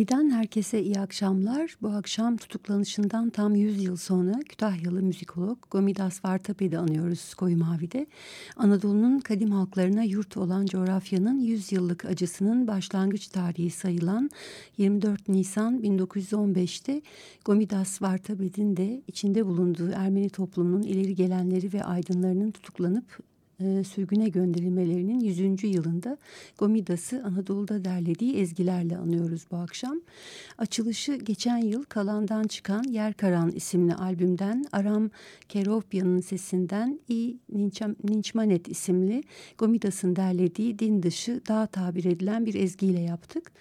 Mavi'den herkese iyi akşamlar. Bu akşam tutuklanışından tam 100 yıl sonra Kütahyalı müzikolog Gomidas Vartape'de anıyoruz Koyu Mavi'de. Anadolu'nun kadim halklarına yurt olan coğrafyanın 100 yıllık acısının başlangıç tarihi sayılan 24 Nisan 1915'te Gomidas Vartape'nin de içinde bulunduğu Ermeni toplumunun ileri gelenleri ve aydınlarının tutuklanıp e, sürgüne gönderilmelerinin 100. yılında Gomidas'ı Anadolu'da derlediği ezgilerle anıyoruz bu akşam. Açılışı geçen yıl Kalan'dan çıkan Yer Karan isimli albümden Aram Keropya'nın sesinden İ Ninçmanet isimli Gomidas'ın derlediği din dışı daha tabir edilen bir ezgiyle yaptık.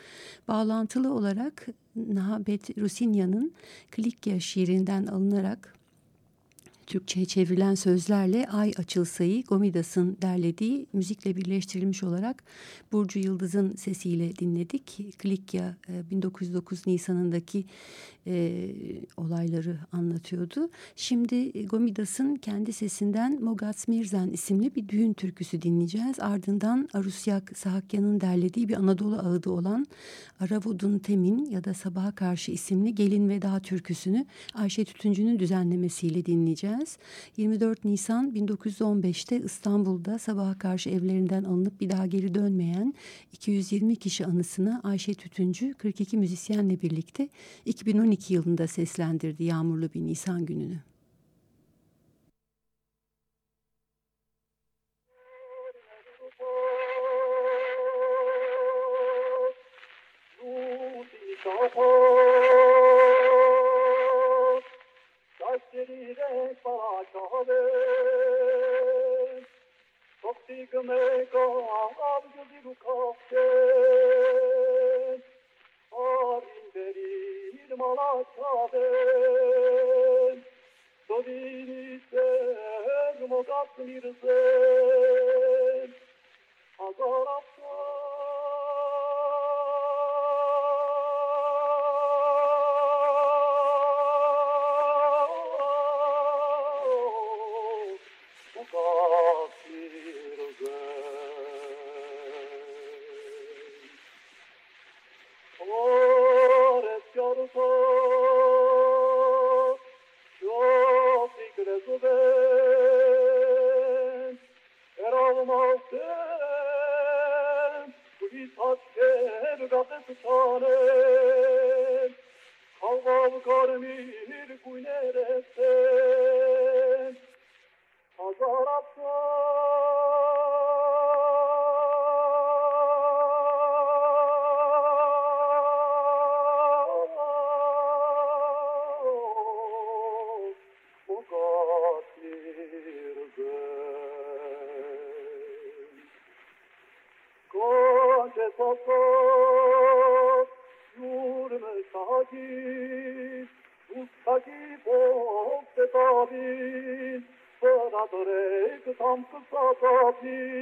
Bağlantılı olarak Nahabet Rusinya'nın Klikya şiirinden alınarak Türkçe'ye çevrilen sözlerle Ay Açılsayı Gomidas'ın derlediği müzikle birleştirilmiş olarak Burcu Yıldız'ın sesiyle dinledik. Klikya 1909 e, Nisan'ındaki e, olayları anlatıyordu. Şimdi Gomidas'ın kendi sesinden Mogats Mirzan isimli bir düğün türküsü dinleyeceğiz. Ardından Arusyak Sahakyan'ın derlediği bir Anadolu ağıdı olan Aravudun Temin ya da Sabaha Karşı isimli Gelin ve Dağ türküsünü Ayşe Tütüncü'nün düzenlemesiyle dinleyeceğiz. 24 Nisan 1915'te İstanbul'da sabaha karşı evlerinden alınıp bir daha geri dönmeyen 220 kişi anısına Ayşe Tütüncü 42 müzisyenle birlikte 2012 2012 yılında seslendirdi yağmurlu bir Nisan gününü. Sigme go malakaben Dovini I'll be.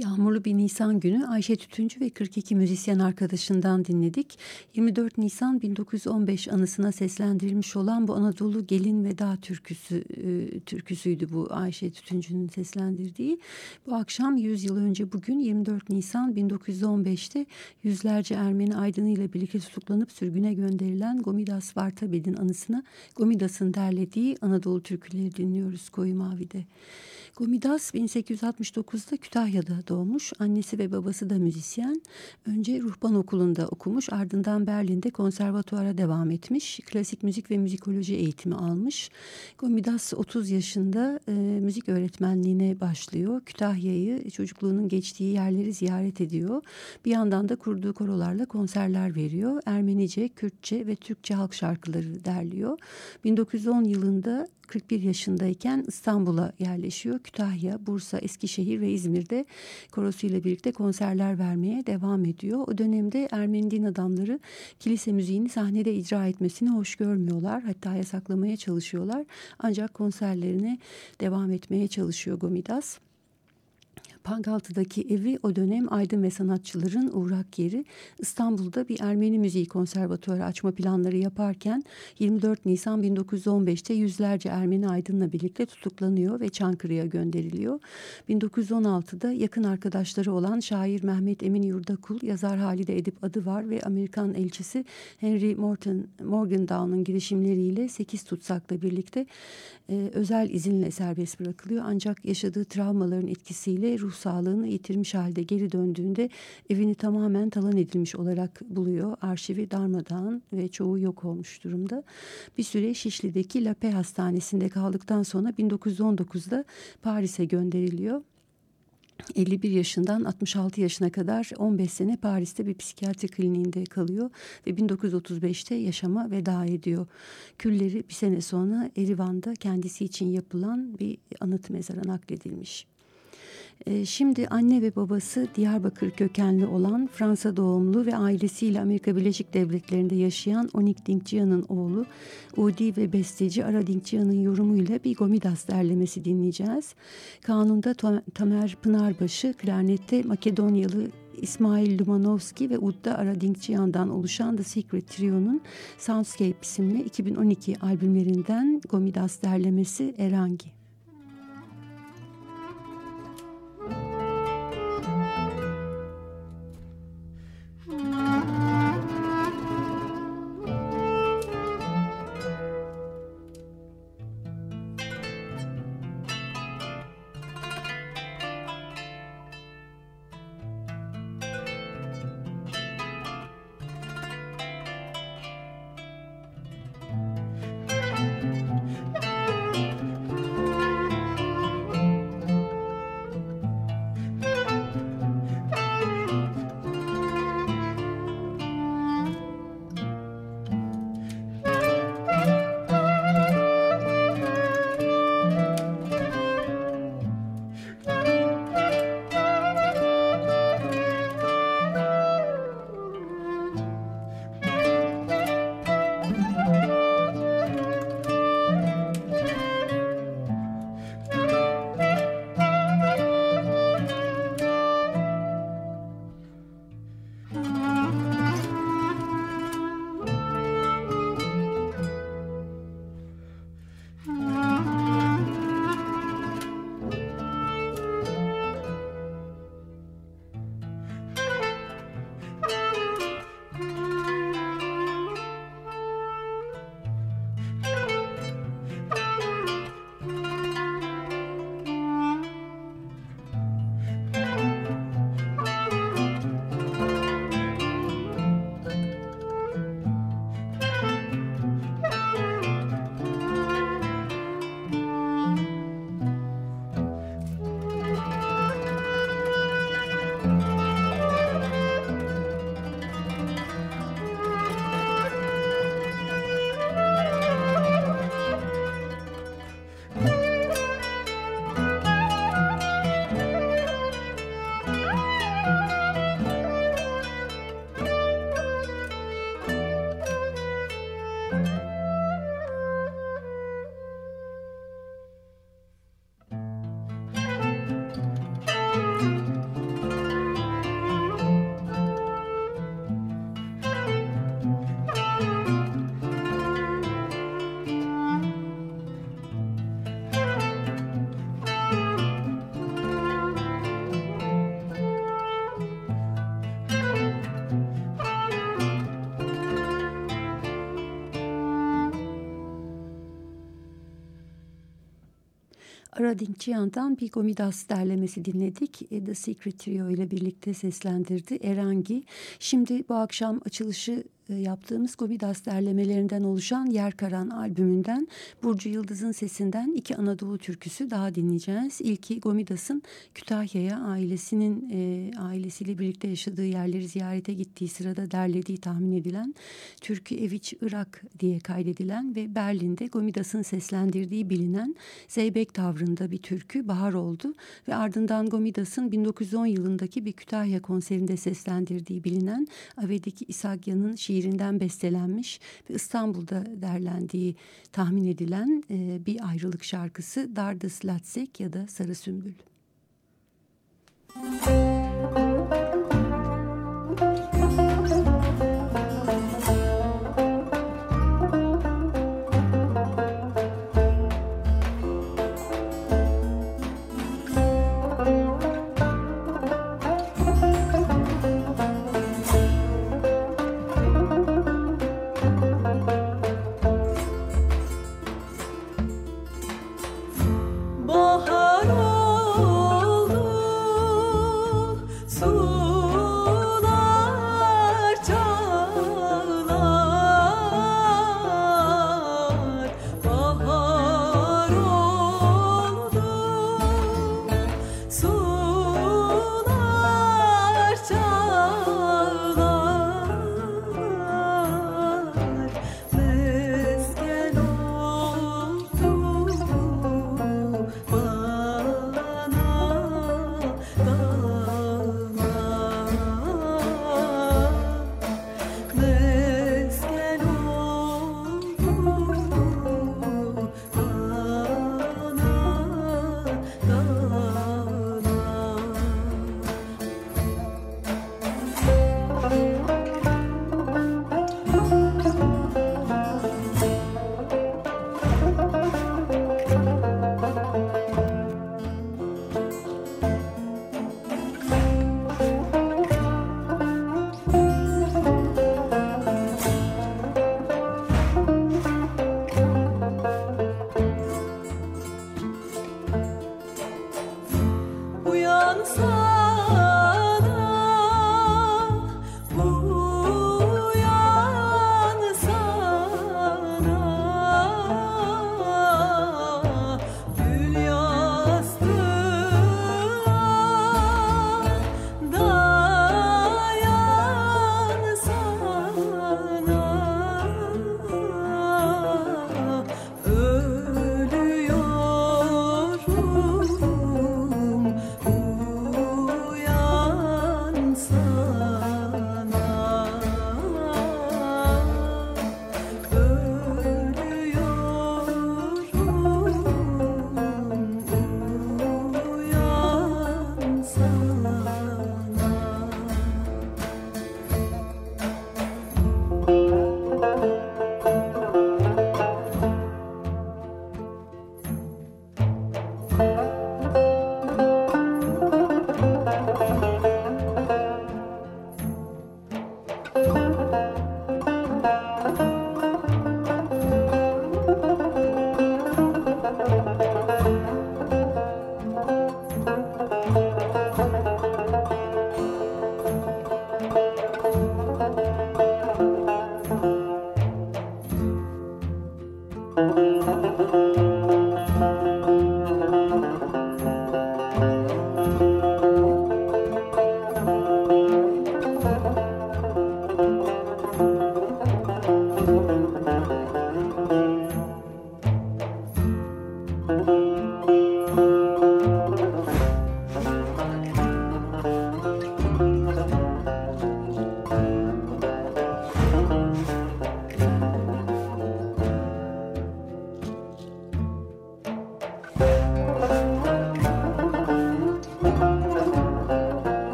Yağmurlu bir Nisan günü Ayşe Tütüncü ve 42 müzisyen arkadaşından dinledik. 24 Nisan 1915 anısına seslendirilmiş olan bu Anadolu Gelin Veda türküsü e, türküsüydü bu Ayşe Tütüncü'nün seslendirdiği. Bu akşam 100 yıl önce bugün 24 Nisan 1915'te yüzlerce Ermeni aydını birlikte tutuklanıp sürgüne gönderilen Gomidas Vartabed'in anısına Gomidas'ın derlediği Anadolu türküleri dinliyoruz Koyu Mavi'de. Gomidas 1869'da Kütahya'da doğmuş. Annesi ve babası da müzisyen. Önce ruhban okulunda okumuş. Ardından Berlin'de konservatuara devam etmiş. Klasik müzik ve müzikoloji eğitimi almış. Gomidas 30 yaşında e, müzik öğretmenliğine başlıyor. Kütahya'yı çocukluğunun geçtiği yerleri ziyaret ediyor. Bir yandan da kurduğu korolarla konserler veriyor. Ermenice, Kürtçe ve Türkçe halk şarkıları derliyor. 1910 yılında 41 yaşındayken İstanbul'a yerleşiyor. Kütahya, Bursa, Eskişehir ve İzmir'de korosuyla birlikte konserler vermeye devam ediyor. O dönemde Ermeni din adamları kilise müziğini sahnede icra etmesini hoş görmüyorlar. Hatta yasaklamaya çalışıyorlar. Ancak konserlerine devam etmeye çalışıyor Gomidas. Pangaltı'daki evi o dönem aydın ve sanatçıların uğrak yeri. İstanbul'da bir Ermeni müziği konservatuarı açma planları yaparken 24 Nisan 1915'te yüzlerce Ermeni aydınla birlikte tutuklanıyor ve Çankırı'ya gönderiliyor. 1916'da yakın arkadaşları olan şair Mehmet Emin Yurdakul, yazar Halide Edip adı var ve Amerikan elçisi Henry Morton, Morgendown'un girişimleriyle 8 tutsakla birlikte e, özel izinle serbest bırakılıyor. Ancak yaşadığı travmaların etkisiyle ruh sağlığını yitirmiş halde geri döndüğünde evini tamamen talan edilmiş olarak buluyor. Arşivi darmadağın ve çoğu yok olmuş durumda. Bir süre Şişli'deki Lape Hastanesi'nde kaldıktan sonra 1919'da Paris'e gönderiliyor. 51 yaşından 66 yaşına kadar 15 sene Paris'te bir psikiyatri kliniğinde kalıyor ve 1935'te yaşama veda ediyor. Külleri bir sene sonra Erivan'da kendisi için yapılan bir anıt mezara nakledilmiş. Ee, şimdi anne ve babası Diyarbakır kökenli olan Fransa doğumlu ve ailesiyle Amerika Birleşik Devletleri'nde yaşayan Onik Dinkciyan'ın oğlu Udi ve besteci Ara Dinkciyan'ın yorumuyla bir Gomidas derlemesi dinleyeceğiz. Kanunda Tamer Pınarbaşı, klarnette Makedonyalı İsmail Lumanovski ve Udda Ara Dinkciyan'dan oluşan The Secret Trio'nun Soundscape isimli 2012 albümlerinden Gomidas derlemesi Erangi. Ara Dinkçiyan'dan bir Gomidas derlemesi dinledik. E, The Secret Trio ile birlikte seslendirdi Erangi. Şimdi bu akşam açılışı yaptığımız Gobidas derlemelerinden oluşan Yer Karan albümünden Burcu Yıldız'ın sesinden iki Anadolu türküsü daha dinleyeceğiz. İlki Gomidas'ın Kütahya'ya ailesinin e, ailesiyle birlikte yaşadığı yerleri ziyarete gittiği sırada derlediği tahmin edilen Türkü Eviç Irak diye kaydedilen ve Berlin'de Gomidas'ın seslendirdiği bilinen Zeybek tavrında bir türkü Bahar oldu ve ardından Gomidas'ın 1910 yılındaki bir Kütahya konserinde seslendirdiği bilinen Avedik İsagya'nın şiir şiirinden bestelenmiş ve İstanbul'da derlendiği tahmin edilen e, bir ayrılık şarkısı Dardız Latsek ya da Sarı Sümbül. Müzik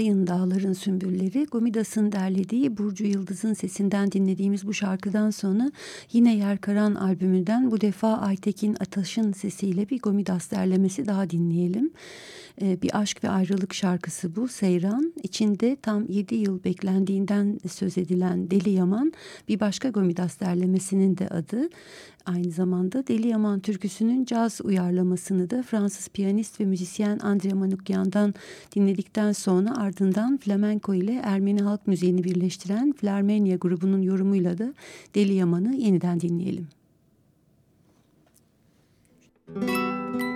Ağlayın dağların sümbülleri. Gomidas'ın derlediği Burcu Yıldız'ın sesinden dinlediğimiz bu şarkıdan sonra yine Yer Karan albümünden bu defa Aytekin Ataş'ın sesiyle bir Gomidas derlemesi daha dinleyelim. Ee, bir aşk ve ayrılık şarkısı bu Seyran. İçinde tam 7 yıl beklendiğinden söz edilen Deli Yaman bir başka Gomidas derlemesinin de adı. Aynı zamanda Deli Yaman türküsünün caz uyarlamasını da Fransız piyanist ve müzisyen Andre Manukyan'dan dinledikten sonra ardından flamenko ile Ermeni halk müziğini birleştiren Flermenia grubunun yorumuyla da Deli Yaman'ı yeniden dinleyelim. Müzik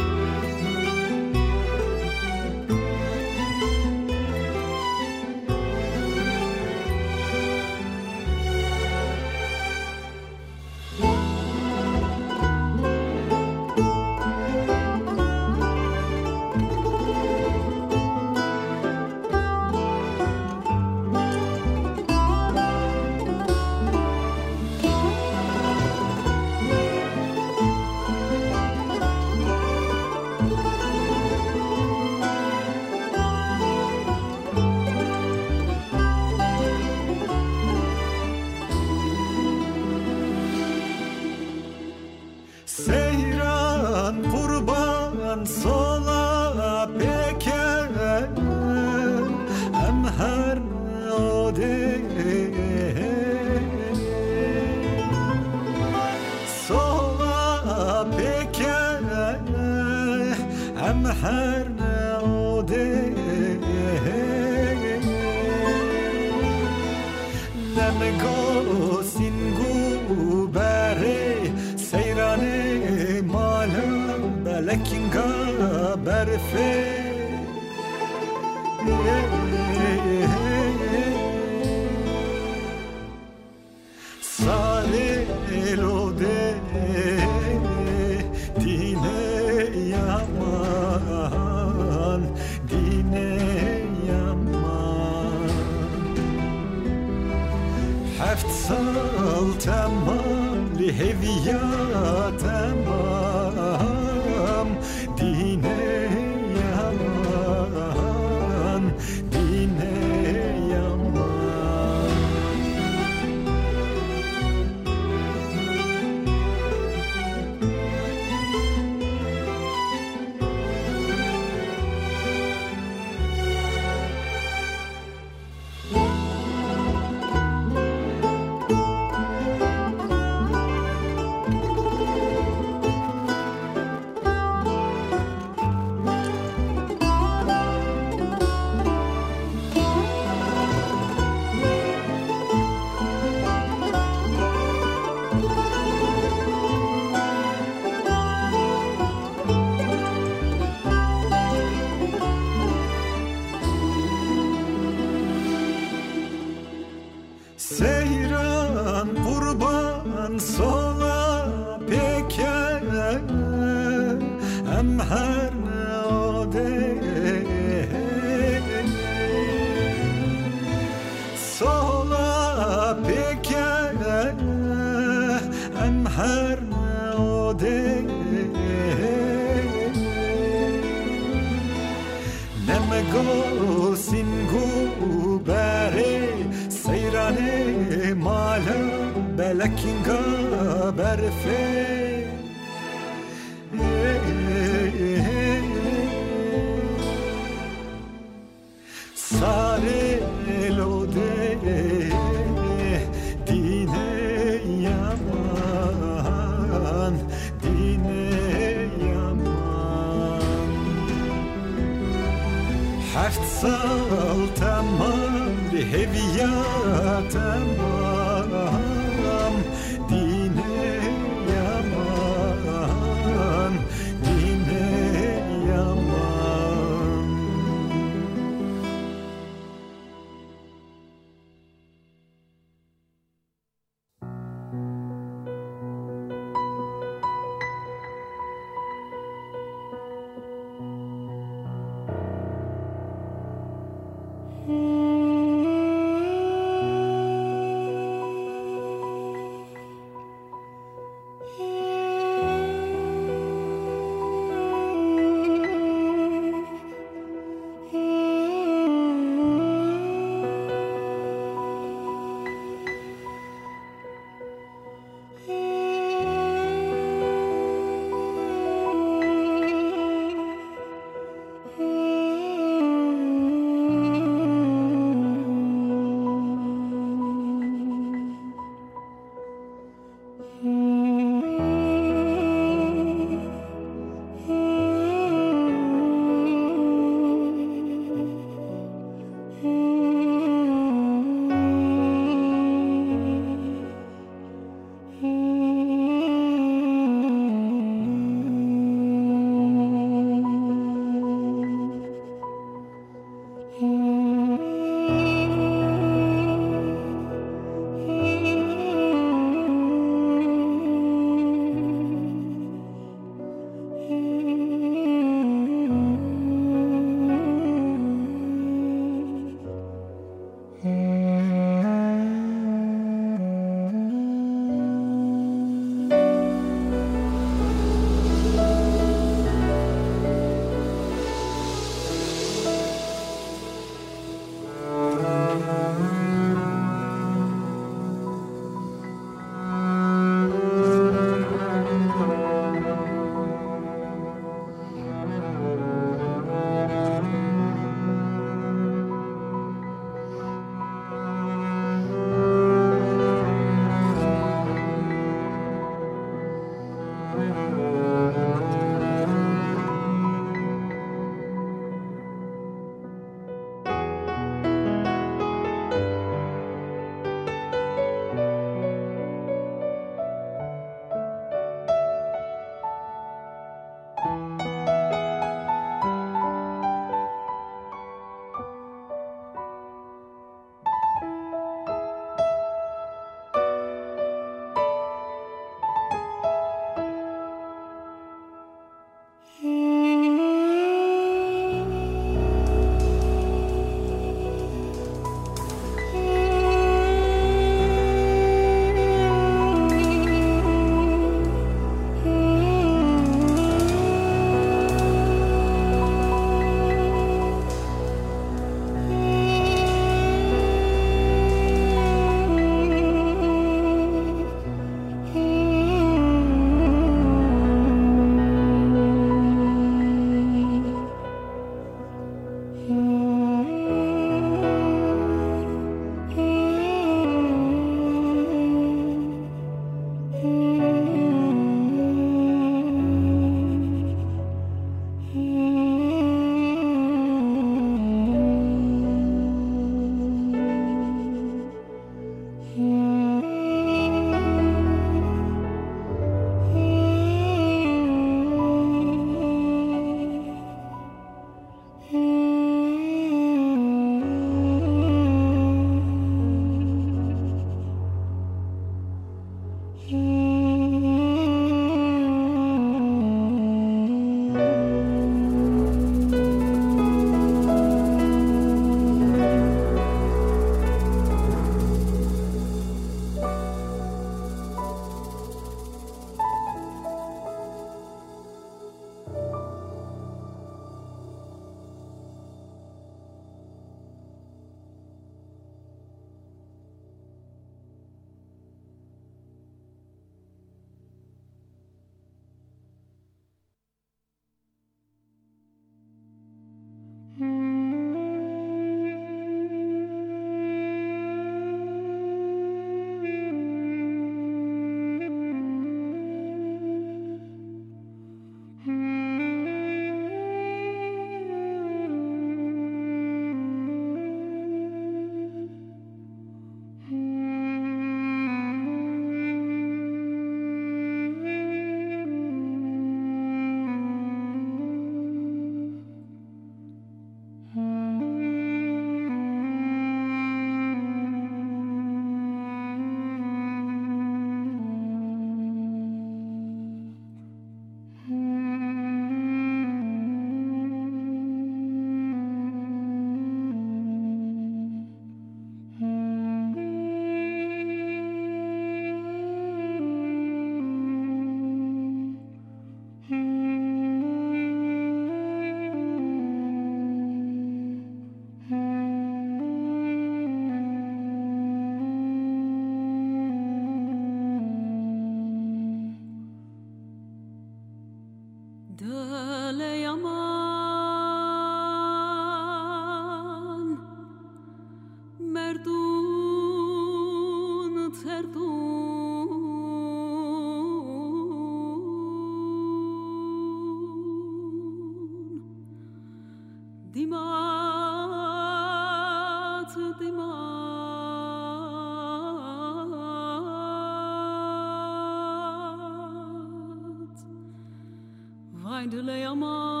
Endüleyama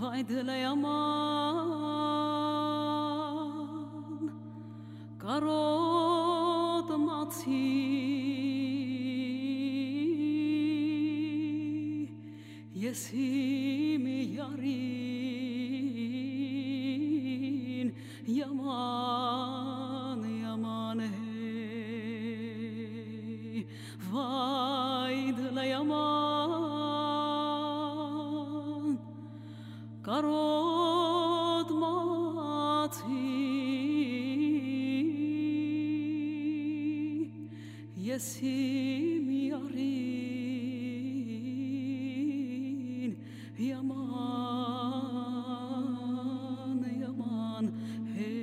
Vay dileyaman yesim yarin yaman yaman hey.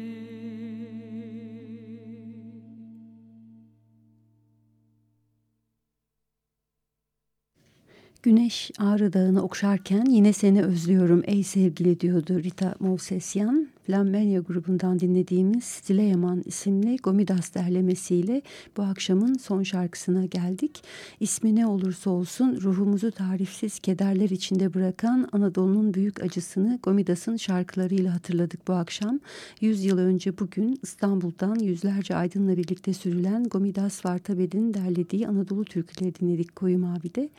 Güneş Ağrı Dağı'nı okşarken yine seni özlüyorum ey sevgili diyordu Rita Movsesyan. Flammenia grubundan dinlediğimiz Stileyaman isimli Gomidas derlemesiyle bu akşamın son şarkısına geldik. İsmi ne olursa olsun ruhumuzu tarifsiz kederler içinde bırakan Anadolu'nun büyük acısını Gomidas'ın şarkılarıyla hatırladık bu akşam. Yüz yıl önce bugün İstanbul'dan yüzlerce aydınla birlikte sürülen Gomidas Vartabed'in derlediği Anadolu türküleri dinledik Koyu Mavi'de.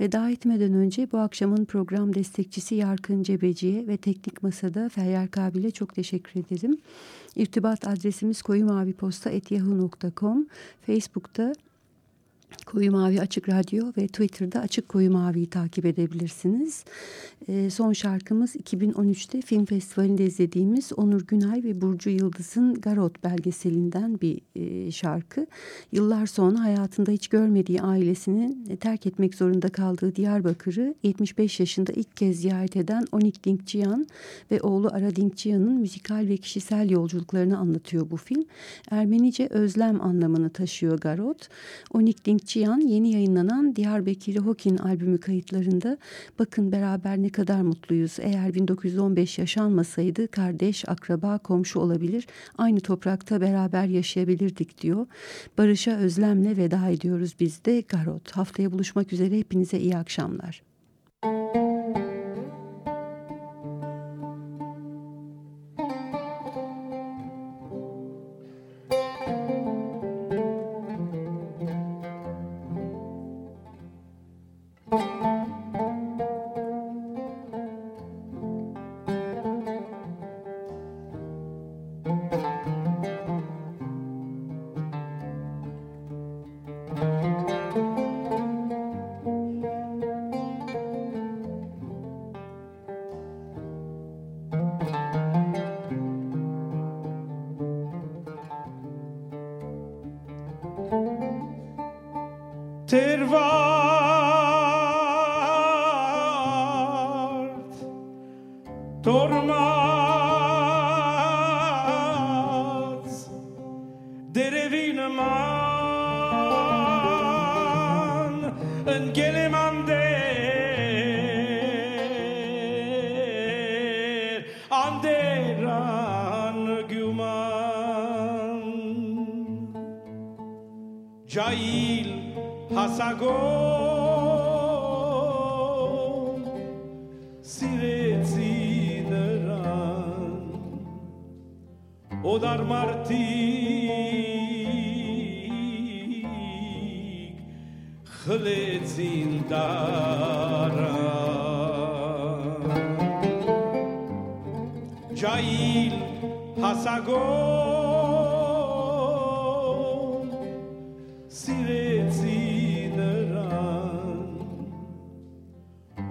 Veda etmeden önce bu akşamın program destekçisi Yarkın Cebeci'ye ve teknik masada Feryal Kabil'e çok teşekkür ederim. İrtibat adresimiz koyumaviposta.yahoo.com Facebook'ta Koyu Mavi Açık Radyo ve Twitter'da Açık Koyu Mavi'yi takip edebilirsiniz. E, son şarkımız 2013'te film festivalinde izlediğimiz Onur Günay ve Burcu Yıldız'ın Garot belgeselinden bir e, şarkı. Yıllar sonra hayatında hiç görmediği ailesinin e, terk etmek zorunda kaldığı Diyarbakır'ı 75 yaşında ilk kez ziyaret eden Onik Dinkçiyan ve oğlu Ara Dinkçiyan'ın müzikal ve kişisel yolculuklarını anlatıyor bu film. Ermenice özlem anlamını taşıyor Garot. Onik Dinkçiyan Cihan yeni yayınlanan Diyarbakır Hokin albümü kayıtlarında bakın beraber ne kadar mutluyuz. Eğer 1915 yaşanmasaydı kardeş, akraba, komşu olabilir. Aynı toprakta beraber yaşayabilirdik diyor. Barış'a özlemle veda ediyoruz biz de Garot. Haftaya buluşmak üzere hepinize iyi akşamlar.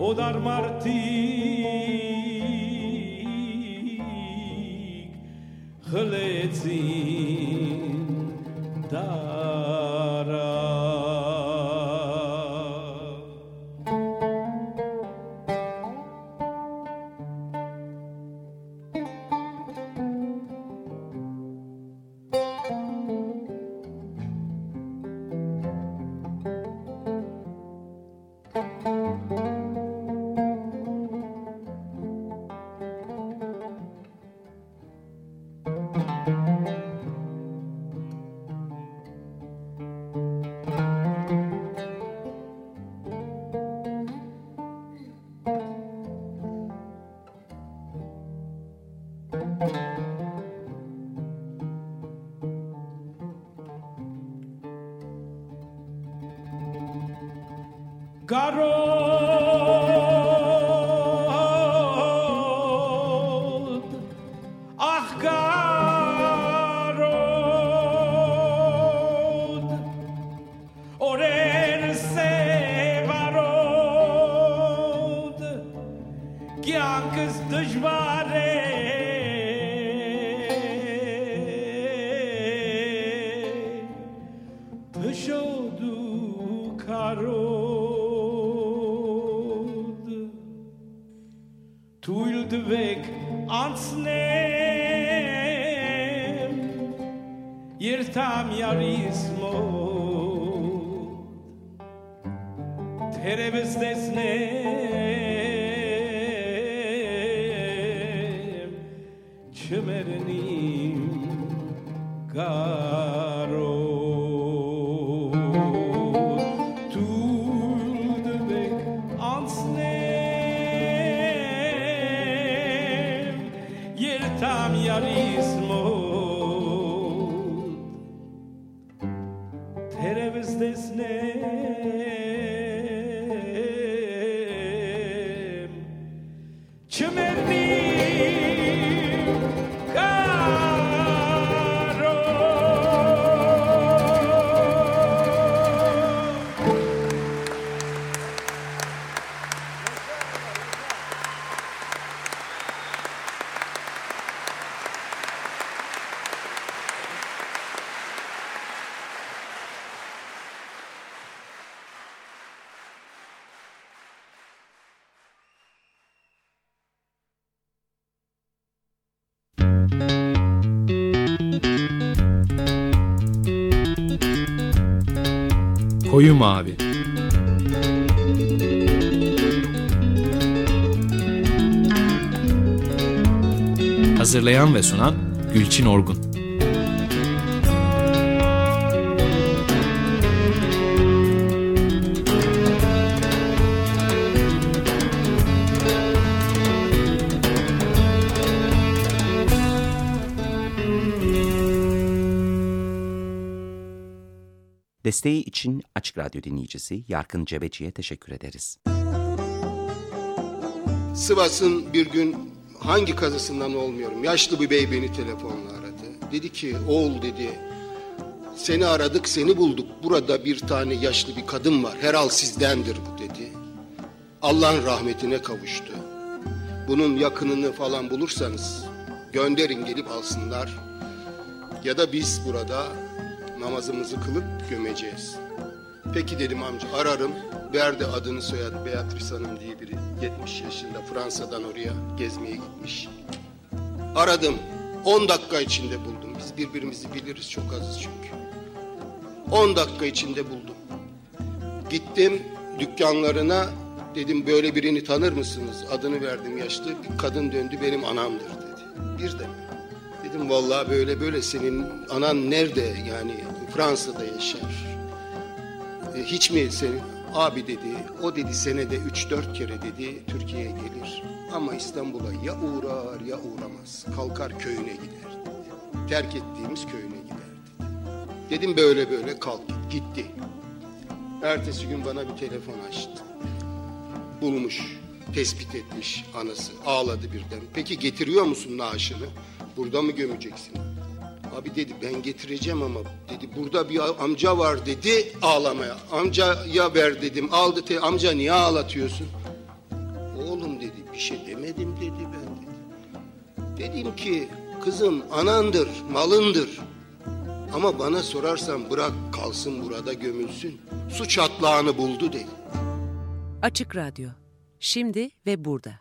odar martig, geletzin, dar. Terebes desnem Çömernim Hazırlayan ve sunan Gülçin Orgun Desteği için Açık Radyo dinleyicisi Yarkın Cebeci'ye teşekkür ederiz. Sivas'ın bir gün hangi kazısından olmuyorum. Yaşlı bir bey beni telefonla aradı. Dedi ki oğul dedi seni aradık seni bulduk. Burada bir tane yaşlı bir kadın var. Herhal sizdendir bu dedi. Allah'ın rahmetine kavuştu. Bunun yakınını falan bulursanız gönderin gelip alsınlar. Ya da biz burada namazımızı kılıp gömeceğiz. Peki dedim amca ararım. Verdi adını soyadı Beatrice Hanım diye biri. 70 yaşında Fransa'dan oraya gezmeye gitmiş. Aradım. 10 dakika içinde buldum. Biz birbirimizi biliriz çok azız çünkü. 10 dakika içinde buldum. Gittim dükkanlarına dedim böyle birini tanır mısınız? Adını verdim yaşlı. Bir kadın döndü benim anamdır dedi. Birden. Dedim vallahi böyle böyle senin anan nerede yani Fransa'da yaşar. E, hiç mi senin abi dedi o dedi senede 3-4 kere dedi Türkiye'ye gelir. Ama İstanbul'a ya uğrar ya uğramaz. Kalkar köyüne gider. Terk ettiğimiz köyüne gider dedi. Dedim böyle böyle kalk git. Gitti. Ertesi gün bana bir telefon açtı. Bulmuş, tespit etmiş anası. Ağladı birden. Peki getiriyor musun naaşını? Burada mı gömeceksin? Abi dedi ben getireceğim ama dedi burada bir amca var dedi ağlamaya. Amcaya ver dedim aldı te amca niye ağlatıyorsun? Oğlum dedi bir şey demedim dedi ben dedi. Dedim ki kızım anandır malındır. Ama bana sorarsan bırak kalsın burada gömülsün. Su çatlağını buldu dedi. Açık Radyo. Şimdi ve burada.